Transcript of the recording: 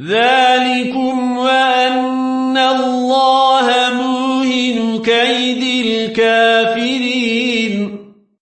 ذلكم وأن الله موهن كيد الكافرين.